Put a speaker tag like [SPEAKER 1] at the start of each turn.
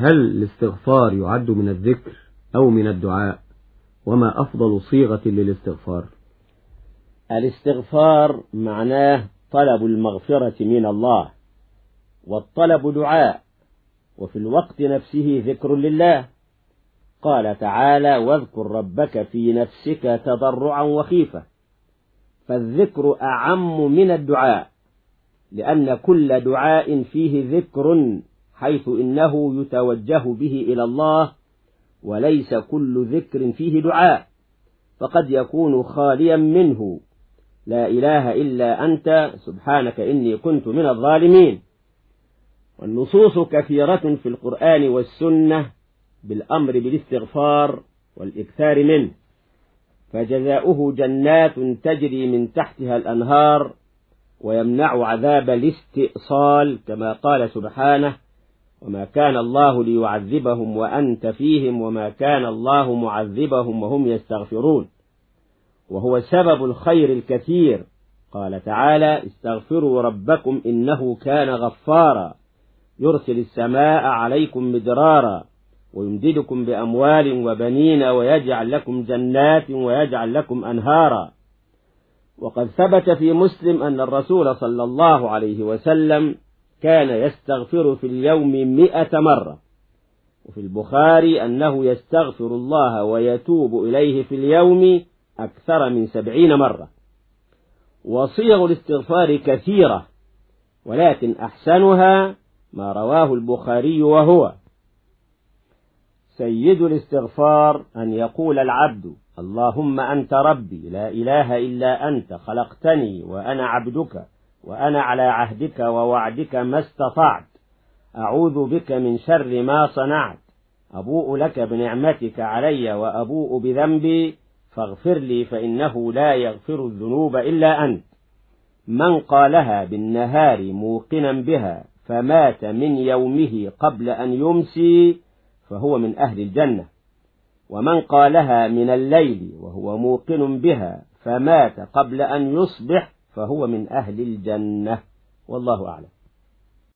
[SPEAKER 1] هل الاستغفار يعد من الذكر أو من الدعاء؟ وما أفضل صيغة للاستغفار؟
[SPEAKER 2] الاستغفار معناه طلب المغفرة من الله والطلب دعاء وفي الوقت نفسه ذكر لله. قال تعالى واذكر ربك في نفسك تضرعا وخيفة فالذكر أعم من الدعاء لأن كل دعاء فيه ذكر حيث إنه يتوجه به إلى الله وليس كل ذكر فيه دعاء فقد يكون خاليا منه. لا إله إلا أنت سبحانك إني كنت من الظالمين. والنصوص كثيرة في القرآن والسنة بالأمر بالاستغفار والإكثار منه. فجزاؤه جنات تجري من تحتها الأنهار ويمنع عذاب الاستئصال كما قال سبحانه وما كان الله ليعذبهم وأنت فيهم وما كان الله معذبهم وهم يستغفرون. وهو سبب الخير الكثير. قال تعالى استغفروا ربكم إنه كان غفارا. يرسل السماء عليكم مدرارا. ويمددكم بأموال وبنين ويجعل لكم جنات ويجعل لكم أنهارا. وقد ثبت في مسلم أن الرسول صلى الله عليه وسلم كان يستغفر في اليوم مئة مرة. وفي البخاري أنه يستغفر الله ويتوب إليه في اليوم أكثر من سبعين مرة. وصيغ الاستغفار كثيرة ولكن أحسنها ما رواه البخاري وهو سيد الاستغفار أن يقول العبد اللهم أنت ربي لا إله إلا أنت خلقتني وأنا عبدك. وأنا على عهدك ووعدك ما استطعت. أعوذ بك من شر ما صنعت. أبوء لك بنعمتك علي وأبوء بذنبي. فاغفر لي فإنه لا يغفر الذنوب إلا أنت. من قالها بالنهار موقنا بها فمات من يومه قبل أن يمسي فهو من أهل الجنة. ومن قالها من الليل وهو موقن بها فمات قبل أن يصبح فهو من أهل الجنة. والله أعلم.